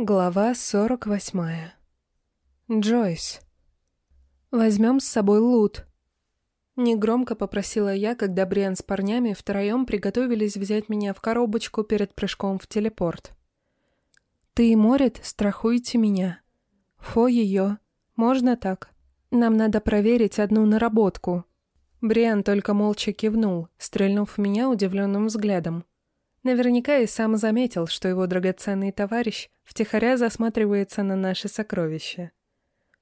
Глава 48. Джойс. «Возьмем с собой лут». Негромко попросила я, когда Бриан с парнями втроем приготовились взять меня в коробочку перед прыжком в телепорт. «Ты и Морит страхуйте меня. Фо ее. Можно так? Нам надо проверить одну наработку». Бриан только молча кивнул, стрельнув меня удивленным взглядом. Наверняка и сам заметил, что его драгоценный товарищ втихаря засматривается на наши сокровища.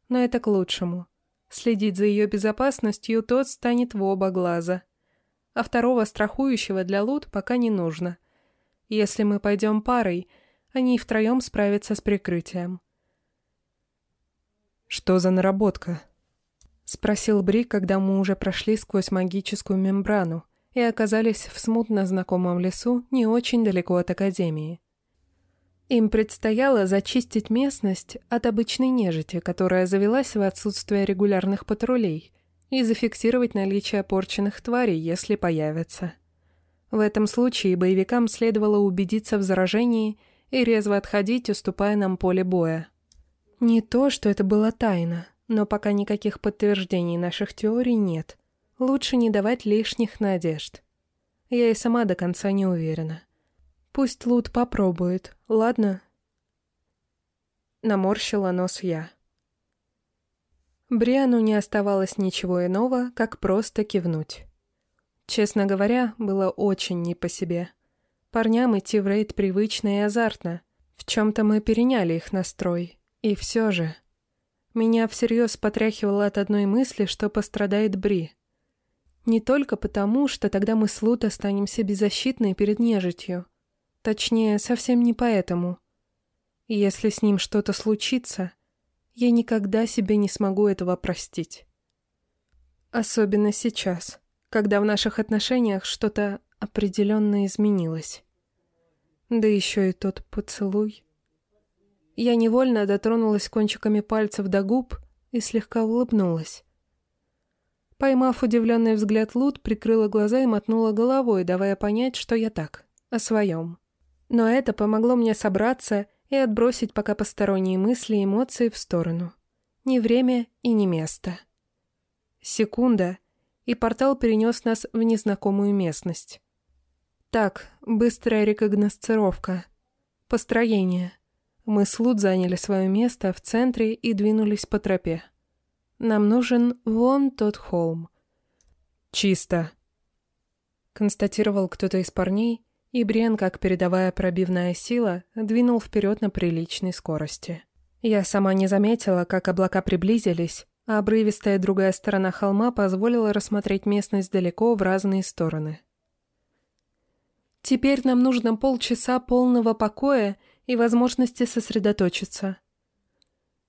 Но это к лучшему. Следить за ее безопасностью тот станет в оба глаза. А второго страхующего для Лут пока не нужно. Если мы пойдем парой, они втроем справятся с прикрытием. «Что за наработка?» — спросил Бри, когда мы уже прошли сквозь магическую мембрану — и оказались в смутно знакомом лесу не очень далеко от Академии. Им предстояло зачистить местность от обычной нежити, которая завелась в отсутствие регулярных патрулей, и зафиксировать наличие порченных тварей, если появятся. В этом случае боевикам следовало убедиться в заражении и резво отходить, уступая нам поле боя. Не то, что это была тайна, но пока никаких подтверждений наших теорий нет – Лучше не давать лишних надежд. Я и сама до конца не уверена. Пусть Лут попробует, ладно? Наморщила нос я. Бриану не оставалось ничего иного, как просто кивнуть. Честно говоря, было очень не по себе. Парням идти в рейд привычно и азартно. В чем-то мы переняли их настрой. И все же... Меня всерьез потряхивало от одной мысли, что пострадает Бри. Не только потому, что тогда мы с Лут останемся беззащитны перед нежитью. Точнее, совсем не поэтому. Если с ним что-то случится, я никогда себе не смогу этого простить. Особенно сейчас, когда в наших отношениях что-то определенно изменилось. Да еще и тот поцелуй. Я невольно дотронулась кончиками пальцев до губ и слегка улыбнулась. Поймав удивленный взгляд Лут, прикрыла глаза и мотнула головой, давая понять, что я так, о своем. Но это помогло мне собраться и отбросить пока посторонние мысли и эмоции в сторону. Ни время и ни место. Секунда, и портал перенес нас в незнакомую местность. Так, быстрая рекогносцировка. Построение. Мы с Лут заняли свое место в центре и двинулись по тропе. Нам нужен вон тот холм. Чисто. Констатировал кто-то из парней, и Брен, как передовая пробивная сила, двинул вперед на приличной скорости. Я сама не заметила, как облака приблизились, а обрывистая другая сторона холма позволила рассмотреть местность далеко в разные стороны. Теперь нам нужно полчаса полного покоя и возможности сосредоточиться.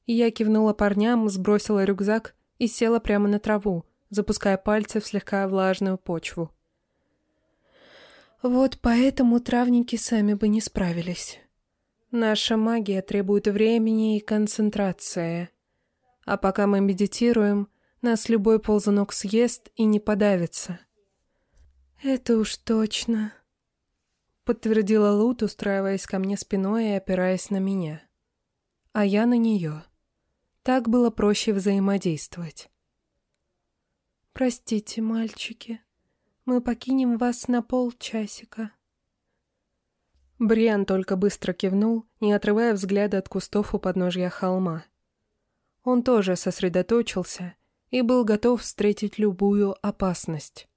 Я кивнула парням, сбросила рюкзак и села прямо на траву, запуская пальцы в слегка влажную почву. Вот поэтому травники сами бы не справились. Наша магия требует времени и концентрации. А пока мы медитируем, нас любой ползунок съест и не подавится. «Это уж точно», — подтвердила Лут, устраиваясь ко мне спиной и опираясь на меня. А я на нее. Так было проще взаимодействовать. «Простите, мальчики, мы покинем вас на полчасика». Бриан только быстро кивнул, не отрывая взгляда от кустов у подножья холма. Он тоже сосредоточился и был готов встретить любую опасность.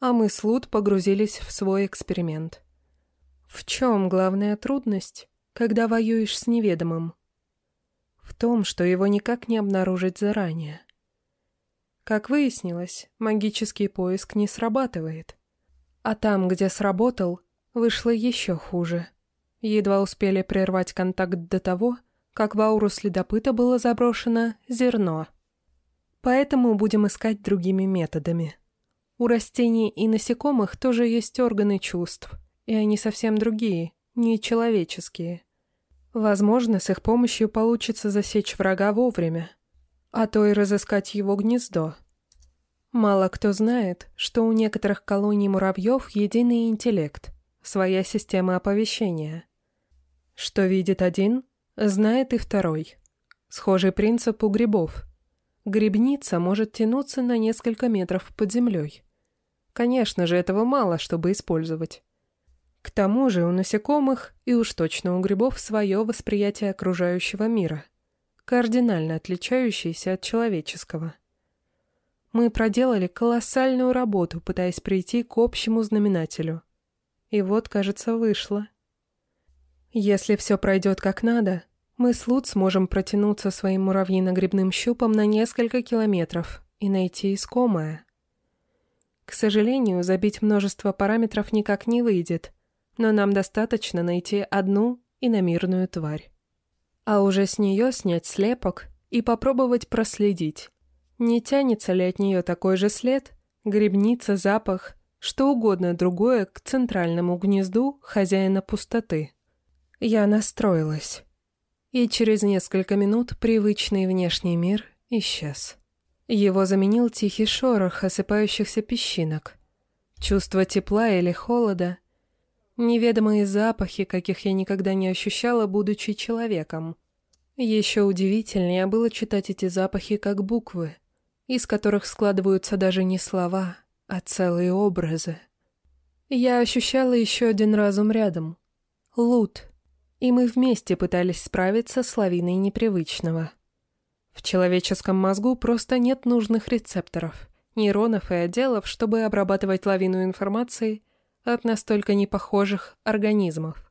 А мы с Лут погрузились в свой эксперимент. В чем главная трудность, когда воюешь с неведомым? В том, что его никак не обнаружить заранее. Как выяснилось, магический поиск не срабатывает. А там, где сработал, вышло еще хуже. Едва успели прервать контакт до того, как в ауру следопыта было заброшено зерно. Поэтому будем искать другими методами. У растений и насекомых тоже есть органы чувств, и они совсем другие, не человеческие. Возможно, с их помощью получится засечь врага вовремя, а то и разыскать его гнездо. Мало кто знает, что у некоторых колоний муравьев единый интеллект, своя система оповещения. Что видит один, знает и второй. Схожий принцип у грибов. Грибница может тянуться на несколько метров под землей. Конечно же, этого мало, чтобы использовать. К тому же у насекомых и уж точно у грибов свое восприятие окружающего мира, кардинально отличающееся от человеческого. Мы проделали колоссальную работу, пытаясь прийти к общему знаменателю. И вот, кажется, вышло. Если все пройдет как надо, мы с Лут сможем протянуться своим муравьино-грибным щупом на несколько километров и найти искомое. К сожалению, забить множество параметров никак не выйдет, но нам достаточно найти одну иномирную тварь. А уже с нее снять слепок и попробовать проследить, не тянется ли от нее такой же след, грибница, запах, что угодно другое к центральному гнезду хозяина пустоты. Я настроилась. И через несколько минут привычный внешний мир исчез. Его заменил тихий шорох осыпающихся песчинок. Чувство тепла или холода. Неведомые запахи, каких я никогда не ощущала, будучи человеком. Еще удивительнее было читать эти запахи как буквы — из которых складываются даже не слова, а целые образы. Я ощущала еще один разум рядом. Лут. И мы вместе пытались справиться с лавиной непривычного. В человеческом мозгу просто нет нужных рецепторов, нейронов и отделов, чтобы обрабатывать лавину информации от настолько непохожих организмов.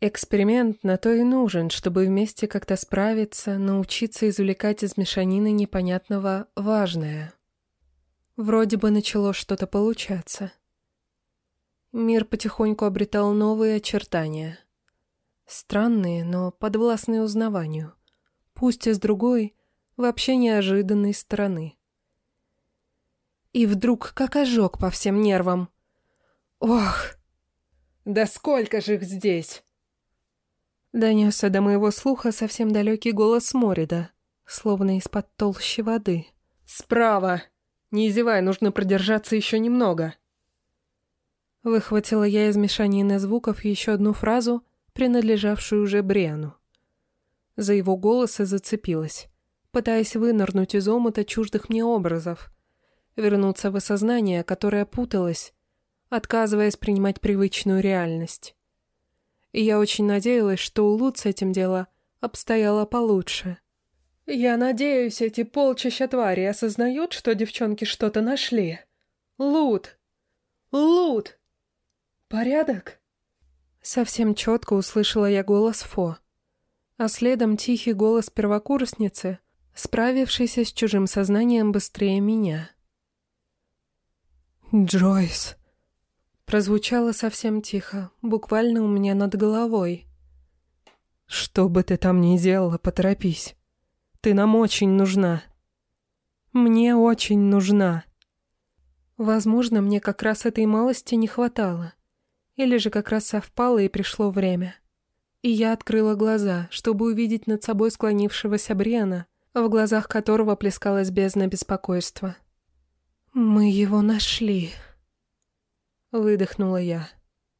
Эксперимент на то и нужен, чтобы вместе как-то справиться, научиться извлекать из мешанины непонятного важное. Вроде бы начало что-то получаться. Мир потихоньку обретал новые очертания. Странные, но подвластные узнаванию. Пусть и с другой, вообще неожиданной стороны. И вдруг как ожог по всем нервам. Ох! Да сколько же их здесь! Донесся до моего слуха совсем далекий голос Морида, словно из-под толщи воды. «Справа! Не зевай, нужно продержаться еще немного!» Выхватила я из мешанины звуков еще одну фразу, принадлежавшую уже Бриану. За его голос и зацепилась, пытаясь вынырнуть из омута чуждых мне образов, вернуться в осознание, которое путалось, отказываясь принимать привычную реальность и я очень надеялась, что у Лут с этим дело обстояло получше. «Я надеюсь, эти полчища твари осознают, что девчонки что-то нашли. Лут! Лут! Порядок?» Совсем четко услышала я голос Фо, а следом тихий голос первокурсницы, справившейся с чужим сознанием быстрее меня. «Джойс!» Прозвучало совсем тихо, буквально у меня над головой. «Что бы ты там ни делала, поторопись. Ты нам очень нужна. Мне очень нужна». Возможно, мне как раз этой малости не хватало. Или же как раз совпало и пришло время. И я открыла глаза, чтобы увидеть над собой склонившегося Брена, в глазах которого плескалась бездна беспокойства. «Мы его нашли», Выдохнула я.